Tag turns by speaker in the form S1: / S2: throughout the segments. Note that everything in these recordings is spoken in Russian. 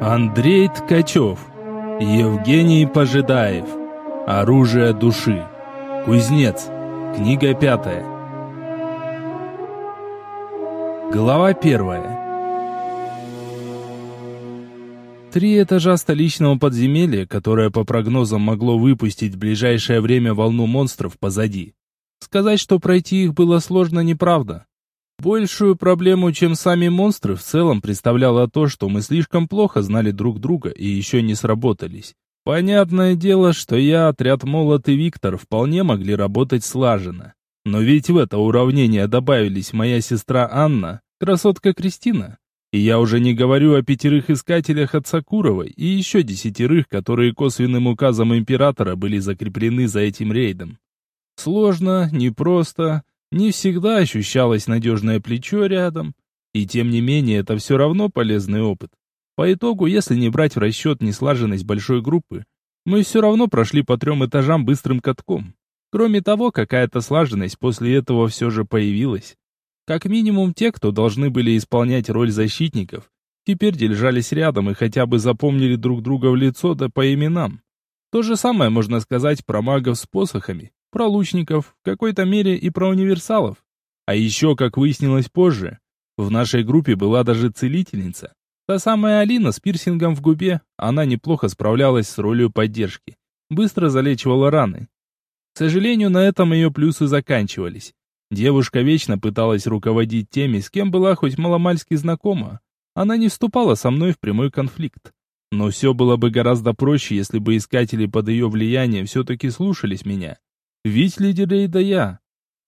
S1: Андрей Ткачев. Евгений Пожидаев. Оружие души. Кузнец. Книга пятая. Глава первая. Три этажа столичного подземелья, которое по прогнозам могло выпустить в ближайшее время волну монстров позади. Сказать, что пройти их было сложно, неправда. Большую проблему, чем сами монстры, в целом представляло то, что мы слишком плохо знали друг друга и еще не сработались. Понятное дело, что я, отряд Молот и Виктор вполне могли работать слаженно. Но ведь в это уравнение добавились моя сестра Анна, красотка Кристина. И я уже не говорю о пятерых искателях от Сакуровой и еще десятерых, которые косвенным указом императора были закреплены за этим рейдом. Сложно, непросто, не всегда ощущалось надежное плечо рядом, и тем не менее это все равно полезный опыт. По итогу, если не брать в расчет неслаженность большой группы, мы все равно прошли по трем этажам быстрым катком. Кроме того, какая-то слаженность после этого все же появилась. Как минимум те, кто должны были исполнять роль защитников, теперь держались рядом и хотя бы запомнили друг друга в лицо да по именам. То же самое можно сказать про магов с посохами про лучников, в какой-то мере и про универсалов. А еще, как выяснилось позже, в нашей группе была даже целительница. Та самая Алина с пирсингом в губе, она неплохо справлялась с ролью поддержки. Быстро залечивала раны. К сожалению, на этом ее плюсы заканчивались. Девушка вечно пыталась руководить теми, с кем была хоть маломальски знакома. Она не вступала со мной в прямой конфликт. Но все было бы гораздо проще, если бы искатели под ее влиянием все-таки слушались меня. Ведь лидер рейда я.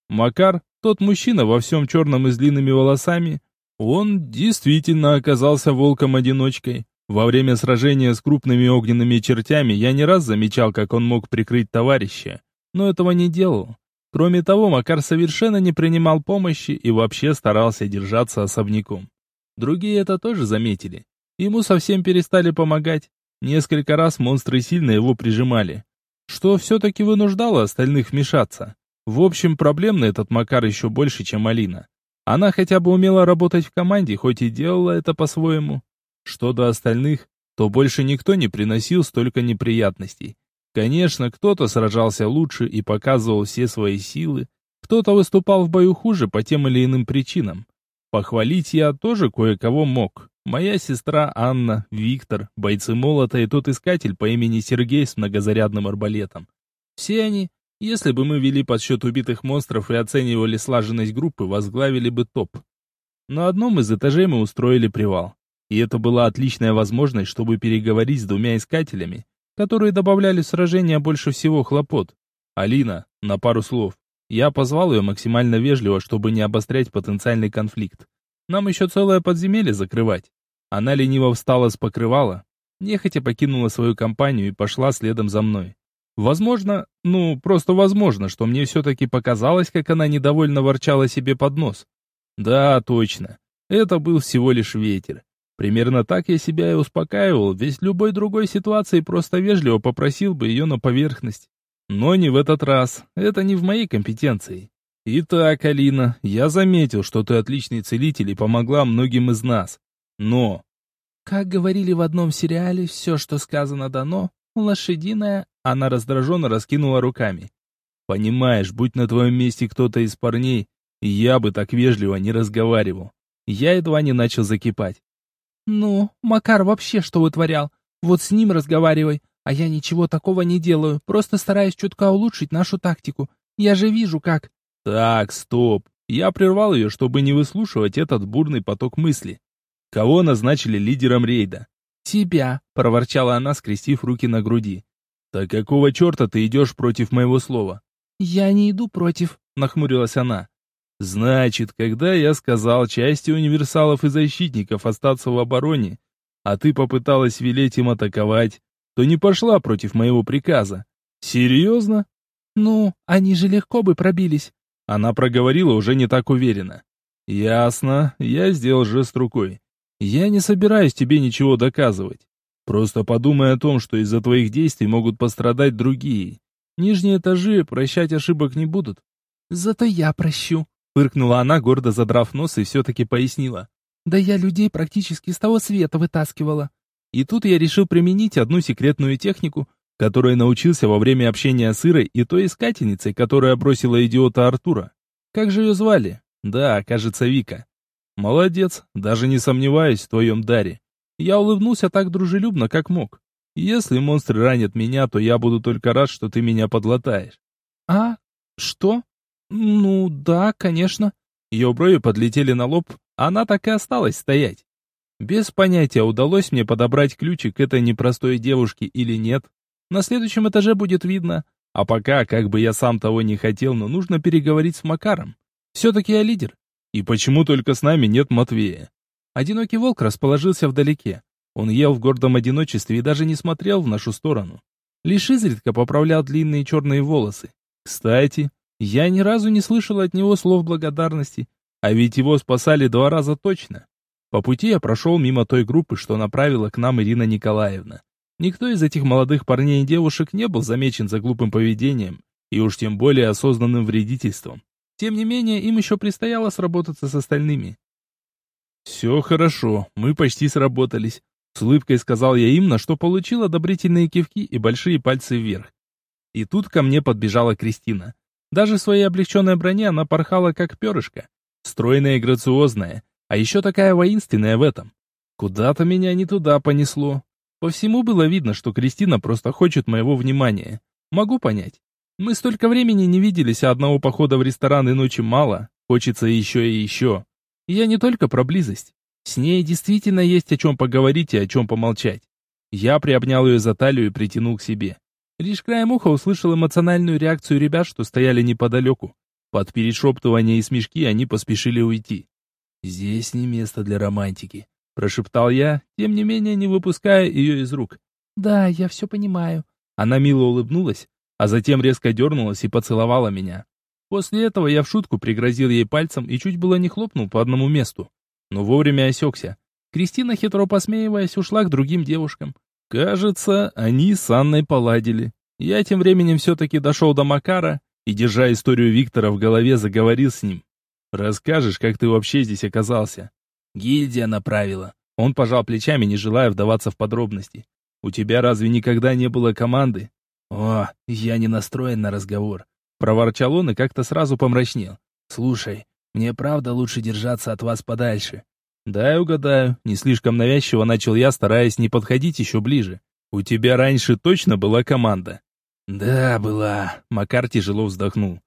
S1: Макар, тот мужчина во всем черном и с длинными волосами, он действительно оказался волком-одиночкой. Во время сражения с крупными огненными чертями я не раз замечал, как он мог прикрыть товарища, но этого не делал. Кроме того, Макар совершенно не принимал помощи и вообще старался держаться особняком. Другие это тоже заметили. Ему совсем перестали помогать. Несколько раз монстры сильно его прижимали что все-таки вынуждало остальных вмешаться. В общем, проблемный этот Макар еще больше, чем Алина. Она хотя бы умела работать в команде, хоть и делала это по-своему. Что до остальных, то больше никто не приносил столько неприятностей. Конечно, кто-то сражался лучше и показывал все свои силы, кто-то выступал в бою хуже по тем или иным причинам. Похвалить я тоже кое-кого мог. Моя сестра Анна, Виктор, бойцы молота и тот искатель по имени Сергей с многозарядным арбалетом. Все они, если бы мы вели подсчет убитых монстров и оценивали слаженность группы, возглавили бы топ. На одном из этажей мы устроили привал. И это была отличная возможность, чтобы переговорить с двумя искателями, которые добавляли в сражение больше всего хлопот. Алина, на пару слов. Я позвал ее максимально вежливо, чтобы не обострять потенциальный конфликт. Нам еще целое подземелье закрывать. Она лениво встала с покрывала, нехотя покинула свою компанию и пошла следом за мной. Возможно, ну, просто возможно, что мне все-таки показалось, как она недовольно ворчала себе под нос. Да, точно. Это был всего лишь ветер. Примерно так я себя и успокаивал, ведь в любой другой ситуации просто вежливо попросил бы ее на поверхность. Но не в этот раз. Это не в моей компетенции. Итак, Алина, я заметил, что ты отличный целитель и помогла многим из нас. Но...
S2: Как говорили в одном сериале, все, что сказано дано, лошадиная, она раздраженно раскинула руками.
S1: Понимаешь, будь на твоем месте кто-то из парней, я бы так вежливо не разговаривал. Я едва не начал закипать.
S2: Ну, Макар вообще что вытворял? Вот с ним разговаривай, а я ничего такого не делаю, просто стараюсь чутка улучшить нашу тактику. Я же вижу, как...
S1: Так, стоп. Я прервал ее, чтобы не выслушивать этот бурный поток мысли. Кого назначили лидером рейда?
S2: Тебя, проворчала она, скрестив руки на груди.
S1: Так какого черта ты идешь против моего слова?
S2: Я не иду против, нахмурилась она.
S1: Значит, когда я сказал части универсалов и защитников остаться в обороне, а ты попыталась велеть им атаковать, то не пошла против моего приказа. Серьезно?
S2: Ну, они же легко бы пробились.
S1: Она проговорила уже не так уверенно. Ясно, я сделал жест рукой. Я не собираюсь тебе ничего доказывать. Просто подумай о том, что из-за твоих действий могут пострадать другие. Нижние этажи прощать ошибок не будут.
S2: Зато я прощу,
S1: фыркнула она, гордо задрав нос и все-таки пояснила.
S2: Да я людей практически с того света вытаскивала.
S1: И тут я решил применить одну секретную технику, которой научился во время общения с Ирой и той искательницей, которая бросила идиота Артура. Как же ее звали? Да, кажется, Вика. Молодец, даже не сомневаюсь в твоем даре. Я улыбнулся так дружелюбно, как мог. Если монстры ранят меня, то я буду только рад, что ты меня подлатаешь.
S2: А? Что? Ну, да, конечно.
S1: Ее брови подлетели на лоб, она так и осталась стоять. Без понятия, удалось мне подобрать ключик к этой непростой девушке или нет. На следующем этаже будет видно. А пока, как бы я сам того не хотел, но нужно переговорить с Макаром. Все-таки я лидер. И почему только с нами нет Матвея? Одинокий волк расположился вдалеке. Он ел в гордом одиночестве и даже не смотрел в нашу сторону. Лишь изредка поправлял длинные черные волосы. Кстати, я ни разу не слышал от него слов благодарности, а ведь его спасали два раза точно. По пути я прошел мимо той группы, что направила к нам Ирина Николаевна. Никто из этих молодых парней и девушек не был замечен за глупым поведением, и уж тем более осознанным вредительством. Тем не менее, им еще предстояло сработаться с остальными. «Все хорошо, мы почти сработались», — с улыбкой сказал я им, на что получил одобрительные кивки и большие пальцы вверх. И тут ко мне подбежала Кристина. Даже в своей облегченной броне она порхала как перышко. Стройная и грациозная, а еще такая воинственная в этом. Куда-то меня не туда понесло. По всему было видно, что Кристина просто хочет моего внимания. Могу понять. Мы столько времени не виделись, а одного похода в ресторан и ночи мало. Хочется еще и еще. Я не только про близость. С ней действительно есть о чем поговорить и о чем помолчать. Я приобнял ее за талию и притянул к себе. Лишь краем уха услышал эмоциональную реакцию ребят, что стояли неподалеку. Под перешептывание и смешки они поспешили уйти. «Здесь не место для романтики», — прошептал я, тем не менее не выпуская ее из рук.
S2: «Да, я все понимаю».
S1: Она мило улыбнулась, а затем резко дернулась и поцеловала меня. После этого я в шутку пригрозил ей пальцем и чуть было не хлопнул по одному месту. Но вовремя осекся. Кристина, хитро посмеиваясь, ушла к другим девушкам. Кажется, они с Анной поладили. Я тем временем все-таки дошел до Макара и, держа историю Виктора в голове, заговорил с ним. «Расскажешь, как ты вообще здесь оказался?» «Гильдия направила». Он пожал плечами, не желая вдаваться в подробности. «У тебя разве никогда не было команды?» «О, я не настроен на разговор», — проворчал он и как-то сразу помрачнел. «Слушай, мне правда лучше держаться от вас подальше». «Дай угадаю», — не слишком навязчиво начал я, стараясь не подходить еще ближе. «У тебя раньше точно была команда?» «Да, была», — Макар тяжело вздохнул.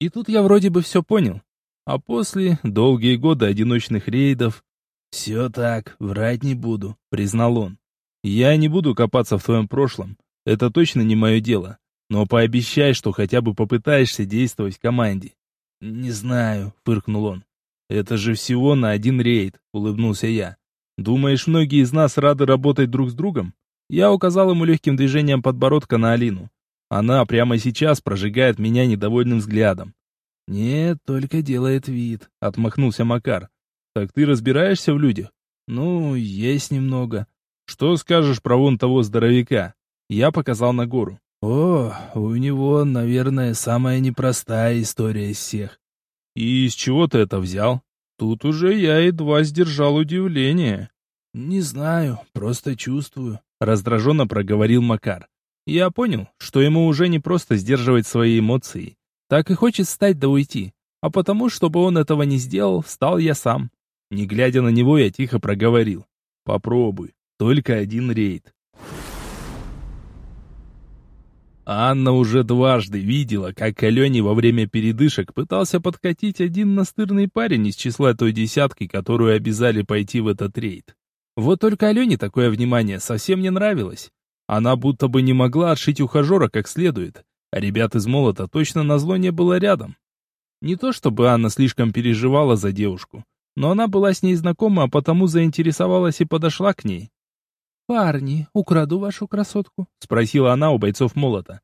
S1: И тут я вроде бы все понял. А после долгие годы одиночных рейдов... «Все так, врать не буду», — признал он. «Я не буду копаться в твоем прошлом. Это точно не мое дело. Но пообещай, что хотя бы попытаешься действовать в команде. Не знаю, фыркнул он. Это же всего на один рейд, улыбнулся я. Думаешь, многие из нас рады работать друг с другом? Я указал ему легким движением подбородка на Алину. Она прямо сейчас прожигает меня недовольным взглядом. «Нет, только делает вид», — отмахнулся Макар. «Так ты разбираешься в людях?» «Ну, есть немного». «Что скажешь про вон того здоровяка?» Я показал на гору. О, у него, наверное, самая непростая история из всех. И из чего ты это взял? Тут уже я едва сдержал удивление. Не знаю, просто чувствую, раздраженно проговорил Макар. Я понял, что ему уже не просто сдерживать свои эмоции. Так и хочет встать да уйти. А потому, чтобы он этого не сделал, встал я сам. Не глядя на него, я тихо проговорил. Попробуй, только один рейд. Анна уже дважды видела, как к Алене во время передышек пытался подкатить один настырный парень из числа той десятки, которую обязали пойти в этот рейд. Вот только Алене такое внимание совсем не нравилось. Она будто бы не могла отшить ухажера как следует, а ребят из молота точно назло не было рядом. Не то чтобы Анна слишком переживала за девушку, но она была с ней знакома, а потому заинтересовалась и подошла к ней.
S2: «Парни, украду вашу красотку?»
S1: — спросила она у бойцов молота.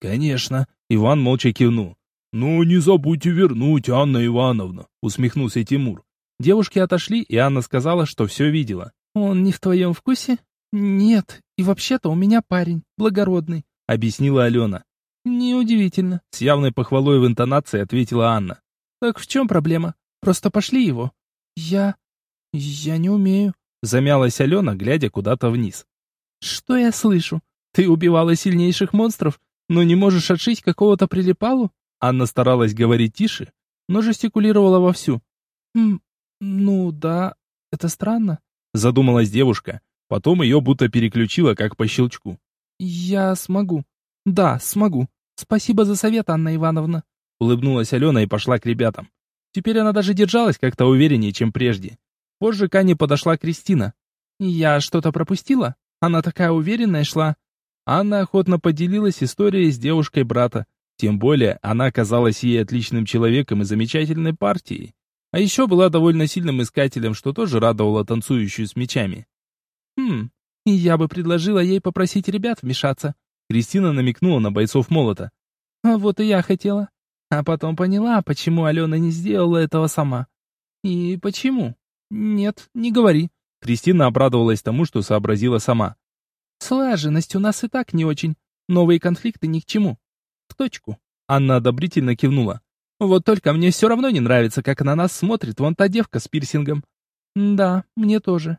S1: «Конечно», — Иван молча кивнул. «Ну, не забудьте вернуть, Анна Ивановна», — усмехнулся Тимур. Девушки отошли, и Анна сказала, что все видела.
S2: «Он не в твоем вкусе?» «Нет, и вообще-то у меня парень, благородный», —
S1: объяснила Алена.
S2: «Неудивительно», —
S1: с явной похвалой в интонации ответила Анна.
S2: «Так в чем проблема? Просто пошли его». «Я... я не умею»,
S1: Замялась Алена, глядя куда-то вниз.
S2: Что я слышу? Ты убивала сильнейших монстров, но не можешь отшить какого-то прилипалу? Анна старалась говорить тише, но жестикулировала вовсю. «Хм, ну да, это странно», — задумалась девушка. Потом ее будто переключило, как по щелчку. «Я смогу. Да, смогу. Спасибо за совет, Анна Ивановна». Улыбнулась Алена и пошла к ребятам. Теперь она даже держалась как-то увереннее, чем прежде. Позже к Ане подошла Кристина. «Я что-то пропустила? Она такая уверенная шла». Анна охотно поделилась историей с девушкой брата. Тем более, она казалась ей отличным человеком и замечательной партией. А еще была довольно сильным искателем, что тоже радовало танцующую с мечами. «Хм, я бы предложила ей попросить ребят вмешаться». Кристина намекнула на бойцов молота. «А вот и я хотела. А потом поняла, почему Алена не сделала этого сама. И почему? Нет, не говори». Кристина обрадовалась тому, что сообразила сама. «Слаженность у нас и так не очень. Новые конфликты ни к чему. В точку. Анна одобрительно кивнула. Вот только мне все равно не нравится, как на нас смотрит вон та девка с пирсингом. Да, мне тоже.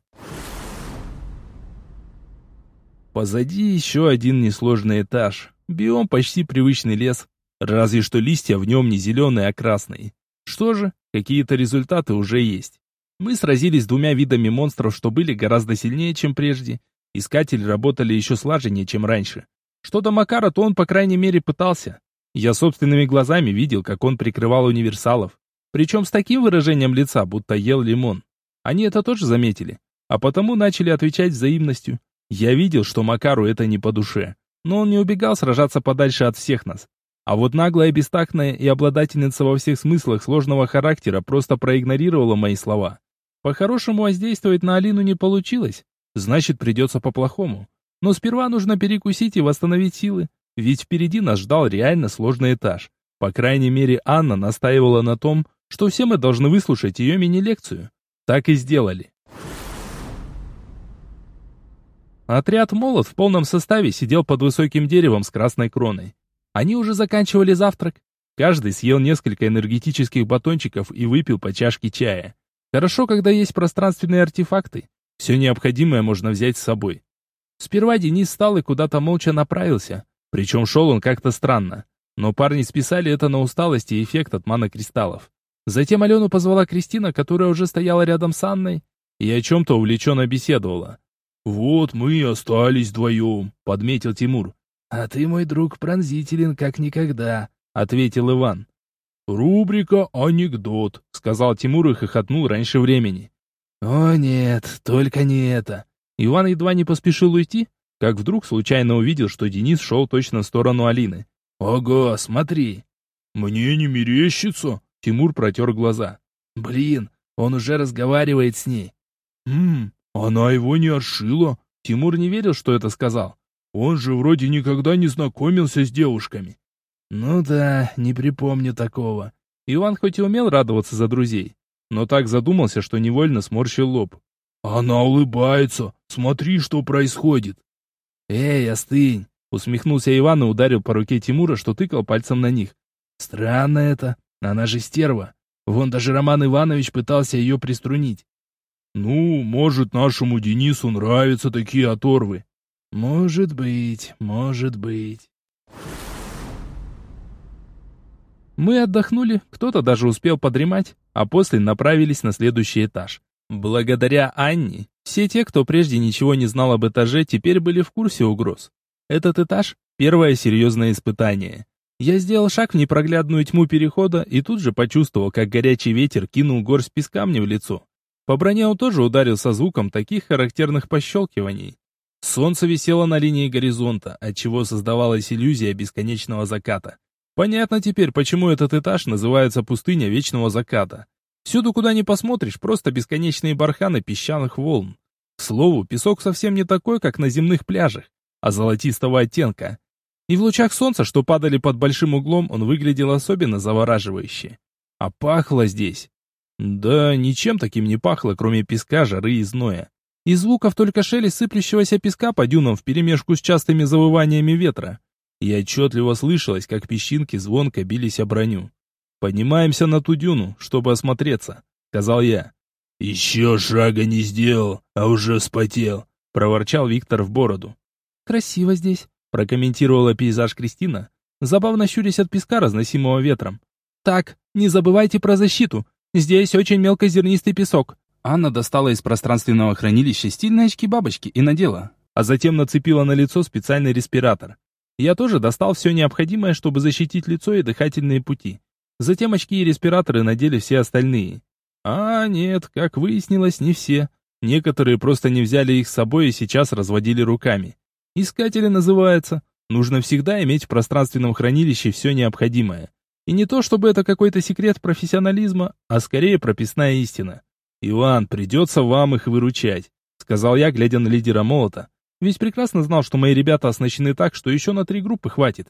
S1: Позади еще один несложный этаж. Биом почти привычный лес. Разве что листья в нем не зеленые, а красные. Что же, какие-то результаты уже есть. Мы сразились с двумя видами монстров, что были гораздо сильнее, чем прежде. Искатели работали еще слаженнее, чем раньше. Что до Макара, то он, по крайней мере, пытался. Я собственными глазами видел, как он прикрывал универсалов. Причем с таким выражением лица, будто ел лимон. Они это тоже заметили, а потому начали отвечать взаимностью. Я видел, что Макару это не по душе, но он не убегал сражаться подальше от всех нас. А вот наглая, бестактная и обладательница во всех смыслах сложного характера просто проигнорировала мои слова. По-хорошему воздействовать на Алину не получилось, значит придется по-плохому. Но сперва нужно перекусить и восстановить силы, ведь впереди нас ждал реально сложный этаж. По крайней мере, Анна настаивала на том, что все мы должны выслушать ее мини-лекцию. Так и сделали. Отряд «Молот» в полном составе сидел под высоким деревом с красной кроной. Они уже заканчивали завтрак. Каждый съел несколько энергетических батончиков и выпил по чашке чая. Хорошо, когда есть пространственные артефакты. Все необходимое можно взять с собой. Сперва Денис встал и куда-то молча направился. Причем шел он как-то странно. Но парни списали это на усталость и эффект от манокристаллов. Затем Алену позвала Кристина, которая уже стояла рядом с Анной, и о чем-то увлеченно беседовала. «Вот мы и остались вдвоем», — подметил Тимур.
S3: «А ты, мой друг, пронзителен, как никогда», —
S1: ответил Иван.
S3: «Рубрика «Анекдот», — сказал Тимур и хохотнул раньше времени.
S2: «О нет, только не это.
S1: Иван едва не поспешил уйти, как вдруг случайно увидел, что Денис шел точно в сторону Алины.
S3: «Ого, смотри!»
S1: «Мне не мерещится!» Тимур протер глаза.
S3: «Блин, он уже разговаривает с ней!»
S1: «Хм, она его не ошила!» Тимур не верил, что это сказал. «Он же вроде никогда не знакомился с девушками!»
S3: «Ну да, не припомню такого!»
S1: Иван хоть и умел радоваться за друзей, но так задумался, что невольно сморщил лоб.
S3: «Она улыбается! Смотри, что происходит!»
S1: «Эй, остынь!» — усмехнулся Иван и ударил по руке Тимура, что тыкал пальцем на них.
S3: «Странно это. Она же стерва. Вон даже Роман Иванович пытался ее приструнить».
S1: «Ну, может, нашему Денису нравятся такие оторвы».
S3: «Может быть, может быть».
S1: Мы отдохнули, кто-то даже успел подремать, а после направились на следующий этаж. Благодаря Анне, все те, кто прежде ничего не знал об этаже, теперь были в курсе угроз. Этот этаж — первое серьезное испытание. Я сделал шаг в непроглядную тьму перехода и тут же почувствовал, как горячий ветер кинул горсть песка мне в лицо. По броне он тоже ударил со звуком таких характерных пощелкиваний. Солнце висело на линии горизонта, отчего создавалась иллюзия бесконечного заката. Понятно теперь, почему этот этаж называется пустыня вечного заката. Всюду, куда ни посмотришь, просто бесконечные барханы песчаных волн. К слову, песок совсем не такой, как на земных пляжах, а золотистого оттенка. И в лучах солнца, что падали под большим углом, он выглядел особенно завораживающе. А пахло здесь. Да, ничем таким не пахло, кроме песка, жары и зноя. Из звуков только шелест сыплющегося песка по дюнам вперемешку с частыми завываниями ветра. И отчетливо слышалось, как песчинки звонко бились о броню. «Поднимаемся на ту дюну, чтобы осмотреться», — сказал я.
S3: «Еще шага не сделал, а уже вспотел», —
S1: проворчал Виктор в бороду.
S2: «Красиво здесь», —
S1: прокомментировала пейзаж Кристина, забавно щурясь от песка, разносимого ветром.
S2: «Так, не забывайте про защиту. Здесь очень мелкозернистый песок».
S1: Анна достала из пространственного хранилища стильные очки-бабочки и надела, а затем нацепила на лицо специальный респиратор. Я тоже достал все необходимое, чтобы защитить лицо и дыхательные пути. Затем очки и респираторы надели все остальные. А нет, как выяснилось, не все. Некоторые просто не взяли их с собой и сейчас разводили руками. Искатели называется. Нужно всегда иметь в пространственном хранилище все необходимое. И не то, чтобы это какой-то секрет профессионализма, а скорее прописная истина. «Иван, придется вам их выручать», — сказал я, глядя на лидера молота. Ведь прекрасно знал, что мои ребята оснащены так, что еще на три группы хватит.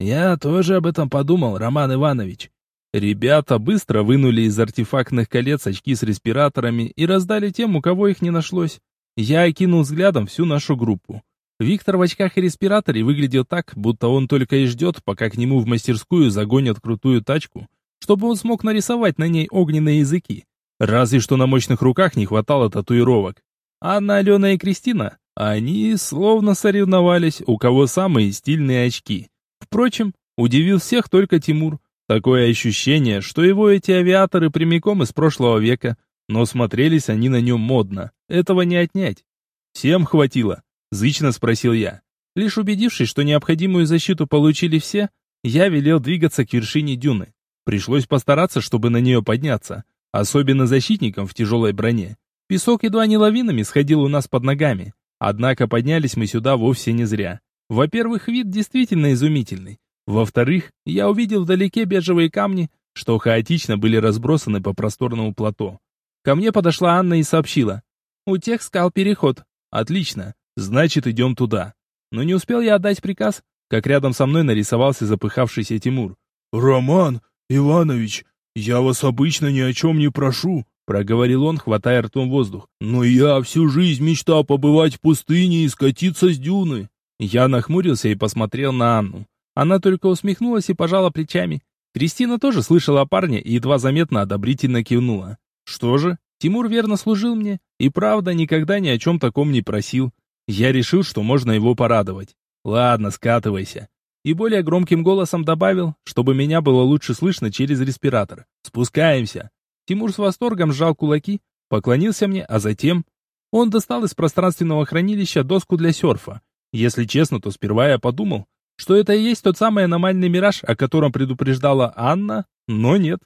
S1: «Я тоже об этом подумал, Роман Иванович». Ребята быстро вынули из артефактных колец очки с респираторами и раздали тем, у кого их не нашлось. Я окинул взглядом всю нашу группу. Виктор в очках и респираторе выглядел так, будто он только и ждет, пока к нему в мастерскую загонят крутую тачку, чтобы он смог нарисовать на ней огненные языки. Разве что на мощных руках не хватало татуировок. Анна, Алена и Кристина, они словно соревновались, у кого самые стильные очки. Впрочем, удивил всех только Тимур. Такое ощущение, что его эти авиаторы прямиком из прошлого века, но смотрелись они на нем модно. Этого не отнять. Всем хватило. Зычно спросил я. Лишь убедившись, что необходимую защиту получили все, я велел двигаться к вершине дюны. Пришлось постараться, чтобы на нее подняться, особенно защитникам в тяжелой броне. Песок едва не лавинами сходил у нас под ногами, однако поднялись мы сюда вовсе не зря. Во-первых, вид действительно изумительный. Во-вторых, я увидел вдалеке бежевые камни, что хаотично были разбросаны по просторному плато. Ко мне подошла Анна и сообщила. «У тех скал переход». «Отлично. Значит, идем туда. Но не успел я отдать приказ, как рядом со мной нарисовался запыхавшийся Тимур.
S3: «Роман Иванович, я вас обычно ни о чем не прошу»,
S1: проговорил он, хватая ртом воздух.
S3: «Но я всю жизнь мечтал побывать в пустыне и скатиться с дюны».
S1: Я нахмурился и посмотрел на Анну. Она только усмехнулась и пожала плечами. Кристина тоже слышала о парне и едва заметно одобрительно кивнула. Что же, Тимур верно служил мне, и правда никогда ни о чем таком не просил. Я решил, что можно его порадовать. Ладно, скатывайся. И более громким голосом добавил, чтобы меня было лучше слышно через респиратор. Спускаемся. Тимур с восторгом сжал кулаки, поклонился мне, а затем... Он достал из пространственного хранилища доску для серфа. Если честно, то сперва я подумал, что это и есть тот самый аномальный мираж, о котором предупреждала Анна, но нет.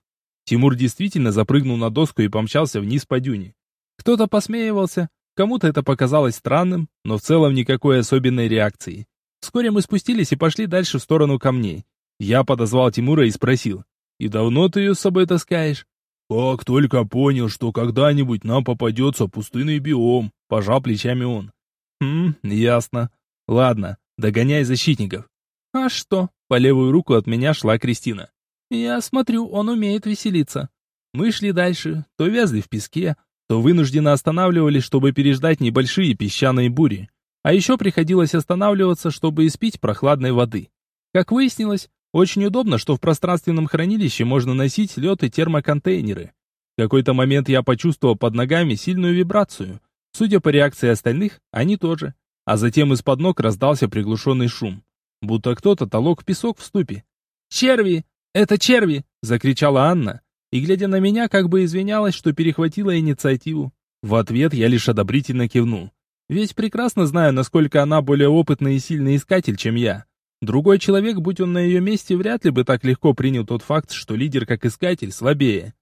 S1: Тимур действительно запрыгнул на доску и помчался вниз по дюне. Кто-то посмеивался, Кому-то это показалось странным, но в целом никакой особенной реакции. Вскоре мы спустились и пошли дальше в сторону камней. Я подозвал Тимура и спросил, «И давно ты ее с собой таскаешь?»
S3: «Как только понял, что когда-нибудь нам попадется пустынный биом», — пожал плечами он.
S1: «Хм, ясно. Ладно, догоняй защитников». «А что?» — по левую руку от меня шла Кристина. «Я смотрю, он умеет веселиться». Мы шли дальше, то вязли в песке, то вынужденно останавливались, чтобы переждать небольшие песчаные бури. А еще приходилось останавливаться, чтобы испить прохладной воды. Как выяснилось, очень удобно, что в пространственном хранилище можно носить лед и термоконтейнеры. В какой-то момент я почувствовал под ногами сильную вибрацию. Судя по реакции остальных, они тоже. А затем из-под ног раздался приглушенный шум. Будто кто-то толок песок в ступе. «Черви! Это черви!» — закричала Анна, и, глядя на меня, как бы извинялась, что перехватила инициативу. В ответ я лишь одобрительно кивнул. Ведь прекрасно знаю, насколько она более опытный и сильный искатель, чем я. Другой человек, будь он на ее месте, вряд ли бы так легко принял тот факт, что лидер как искатель слабее.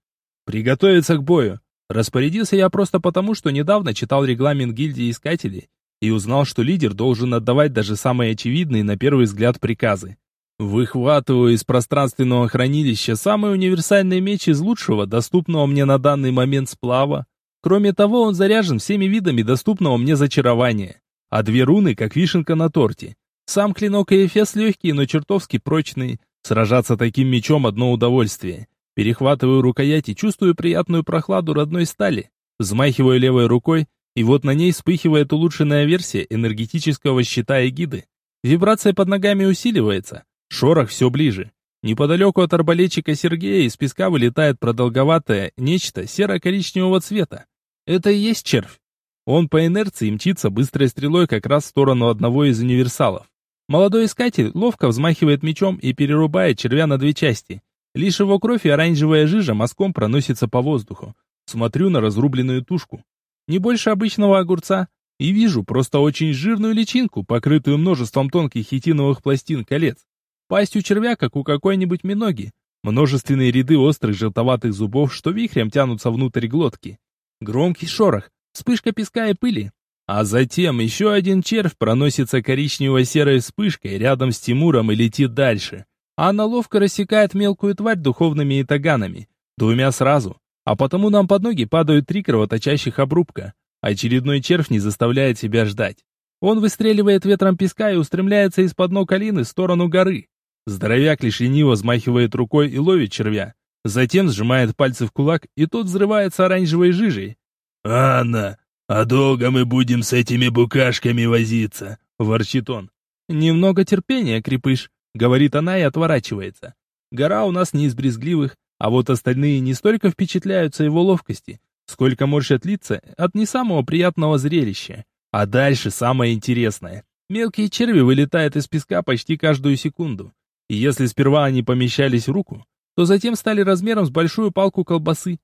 S1: Приготовиться к бою. Распорядился я просто потому, что недавно читал регламент гильдии искателей и узнал, что лидер должен отдавать даже самые очевидные на первый взгляд приказы. Выхватываю из пространственного хранилища самый универсальный меч из лучшего, доступного мне на данный момент сплава. Кроме того, он заряжен всеми видами доступного мне зачарования. А две руны, как вишенка на торте. Сам клинок и эфес легкие, но чертовски прочные. Сражаться таким мечом одно удовольствие. Перехватываю рукоять и чувствую приятную прохладу родной стали. Взмахиваю левой рукой, и вот на ней вспыхивает улучшенная версия энергетического щита эгиды. Вибрация под ногами усиливается, Шорох все ближе. Неподалеку от арбалетчика Сергея из песка вылетает продолговатое нечто серо-коричневого цвета. Это и есть червь. Он по инерции мчится быстрой стрелой как раз в сторону одного из универсалов. Молодой искатель ловко взмахивает мечом и перерубает червя на две части. Лишь его кровь и оранжевая жижа мазком проносится по воздуху. Смотрю на разрубленную тушку. Не больше обычного огурца. И вижу просто очень жирную личинку, покрытую множеством тонких хитиновых пластин колец. Пасть у червя, как у какой-нибудь миноги. Множественные ряды острых желтоватых зубов, что вихрем тянутся внутрь глотки. Громкий шорох, вспышка песка и пыли. А затем еще один червь проносится коричнево-серой вспышкой рядом с Тимуром и летит дальше. Она ловко рассекает мелкую тварь духовными итаганами. Двумя сразу. А потому нам под ноги падают три кровоточащих обрубка. Очередной червь не заставляет себя ждать. Он выстреливает ветром песка и устремляется из-под ног Алины в сторону горы. Здоровяк лишь лениво взмахивает рукой и ловит червя. Затем сжимает пальцы в кулак, и тот взрывается оранжевой жижей.
S3: «Анна, а долго мы будем с этими букашками возиться?» — ворчит он.
S1: «Немного терпения, крепыш», — говорит она и отворачивается. Гора у нас не из брезгливых, а вот остальные не столько впечатляются его ловкости, сколько морщат лица от не самого приятного зрелища. А дальше самое интересное. Мелкие черви вылетают из песка почти каждую секунду. И если сперва они помещались в руку, то затем стали размером с большую палку колбасы.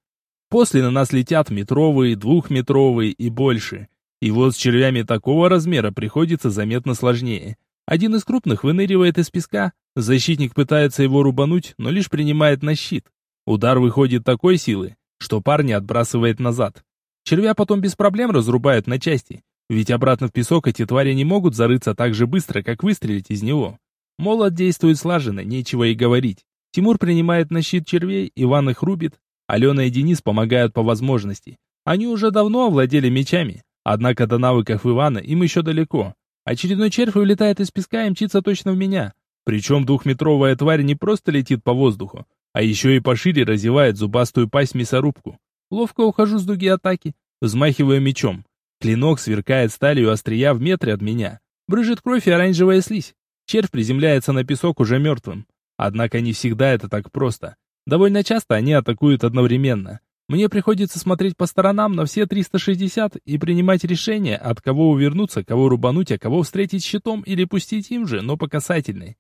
S1: После на нас летят метровые, двухметровые и больше. И вот с червями такого размера приходится заметно сложнее. Один из крупных выныривает из песка, защитник пытается его рубануть, но лишь принимает на щит. Удар выходит такой силы, что парня отбрасывает назад. Червя потом без проблем разрубают на части, ведь обратно в песок эти твари не могут зарыться так же быстро, как выстрелить из него. Молот действует слаженно, нечего и говорить. Тимур принимает на щит червей, Иван их рубит, Алена и Денис помогают по возможности. Они уже давно овладели мечами, однако до навыков Ивана им еще далеко. Очередной червь вылетает из песка и мчится точно в меня. Причем двухметровая тварь не просто летит по воздуху, а еще и пошире разевает зубастую пасть-мясорубку. Ловко ухожу с дуги атаки, взмахиваю мечом. Клинок сверкает сталью острия в метре от меня. Брыжет кровь и оранжевая слизь. Червь приземляется на песок уже мертвым. Однако не всегда это так просто. Довольно часто они атакуют одновременно. Мне приходится смотреть по сторонам на все 360 и принимать решение, от кого увернуться, кого рубануть, а кого встретить щитом или пустить им же, но по касательной.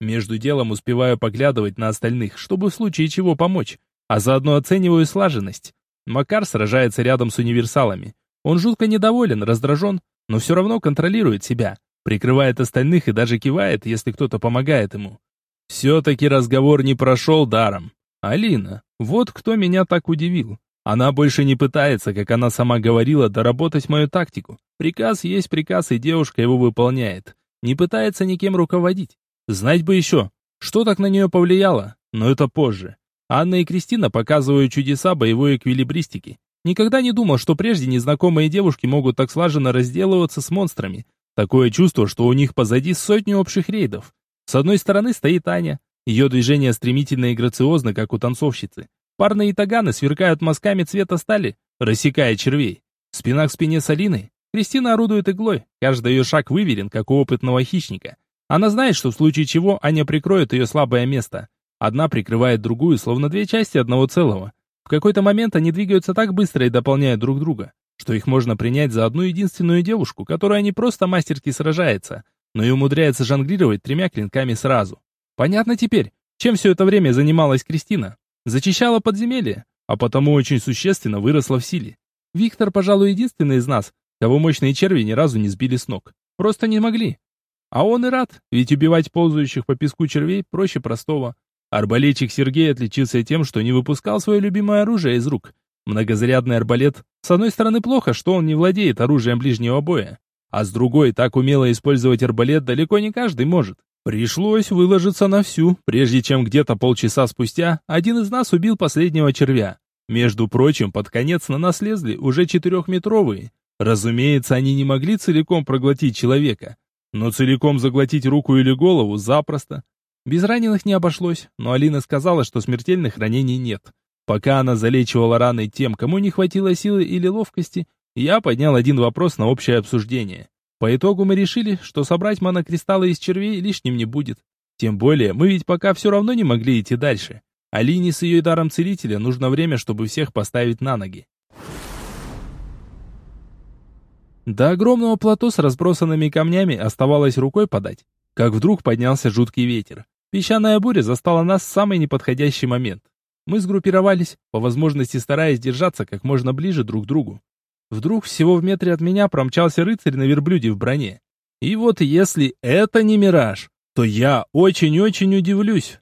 S1: Между делом успеваю поглядывать на остальных, чтобы в случае чего помочь, а заодно оцениваю слаженность. Макар сражается рядом с универсалами. Он жутко недоволен, раздражен, но все равно контролирует себя, прикрывает остальных и даже кивает, если кто-то помогает ему. Все-таки разговор не прошел даром. Алина, вот кто меня так удивил. Она больше не пытается, как она сама говорила, доработать мою тактику. Приказ есть приказ, и девушка его выполняет. Не пытается никем руководить. Знать бы еще, что так на нее повлияло, но это позже. Анна и Кристина показывают чудеса боевой эквилибристики. Никогда не думал, что прежде незнакомые девушки могут так слаженно разделываться с монстрами. Такое чувство, что у них позади сотни общих рейдов. С одной стороны стоит Аня. Ее движения стремительно и грациозны, как у танцовщицы. Парные таганы сверкают мазками цвета стали, рассекая червей. Спина к спине с Алиной. Кристина орудует иглой. Каждый ее шаг выверен, как у опытного хищника. Она знает, что в случае чего Аня прикроет ее слабое место. Одна прикрывает другую, словно две части одного целого. В какой-то момент они двигаются так быстро и дополняют друг друга, что их можно принять за одну единственную девушку, которая не просто мастерски сражается, но и умудряется жонглировать тремя клинками сразу. Понятно теперь, чем все это время занималась Кристина. Зачищала подземелье, а потому очень существенно выросла в силе. Виктор, пожалуй, единственный из нас, кого мощные черви ни разу не сбили с ног. Просто не могли. А он и рад, ведь убивать ползающих по песку червей проще простого. Арбалетчик Сергей отличился тем, что не выпускал свое любимое оружие из рук. Многозарядный арбалет, с одной стороны, плохо, что он не владеет оружием ближнего боя, а с другой, так умело использовать арбалет далеко не каждый может. Пришлось выложиться на всю, прежде чем где-то полчаса спустя один из нас убил последнего червя. Между прочим, под конец на нас лезли уже четырехметровые. Разумеется, они не могли целиком проглотить человека, но целиком заглотить руку или голову запросто. Без раненых не обошлось, но Алина сказала, что смертельных ранений нет. Пока она залечивала раны тем, кому не хватило силы или ловкости, я поднял один вопрос на общее обсуждение. По итогу мы решили, что собрать монокристаллы из червей лишним не будет. Тем более, мы ведь пока все равно не могли идти дальше. Алине с ее даром целителя нужно время, чтобы всех поставить на ноги. До огромного плато с разбросанными камнями оставалось рукой подать, как вдруг поднялся жуткий ветер. Песчаная буря застала нас в самый неподходящий момент. Мы сгруппировались, по возможности стараясь держаться как можно ближе друг к другу. Вдруг всего в метре от меня промчался рыцарь на верблюде в броне. И вот если это не мираж, то я очень-очень удивлюсь.